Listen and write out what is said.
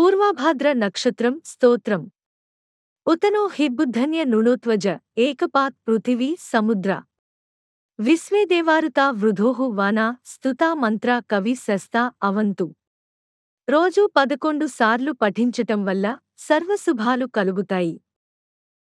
పూర్వాభాద్ర నక్షత్రం స్తోత్రం. ఉతనో హిబ్బుద్ధన్య నృణోత్వజ ఏకపాత్ పృథివీ సముద్ర. విశ్వేదేవారుతా వృధోహు వానా స్తుతా మంత్ర కవి శస్తా అవంతు. రోజూ పదకొండు సార్లు పఠించటం వల్ల సర్వశుభాలు కలుగుతాయి.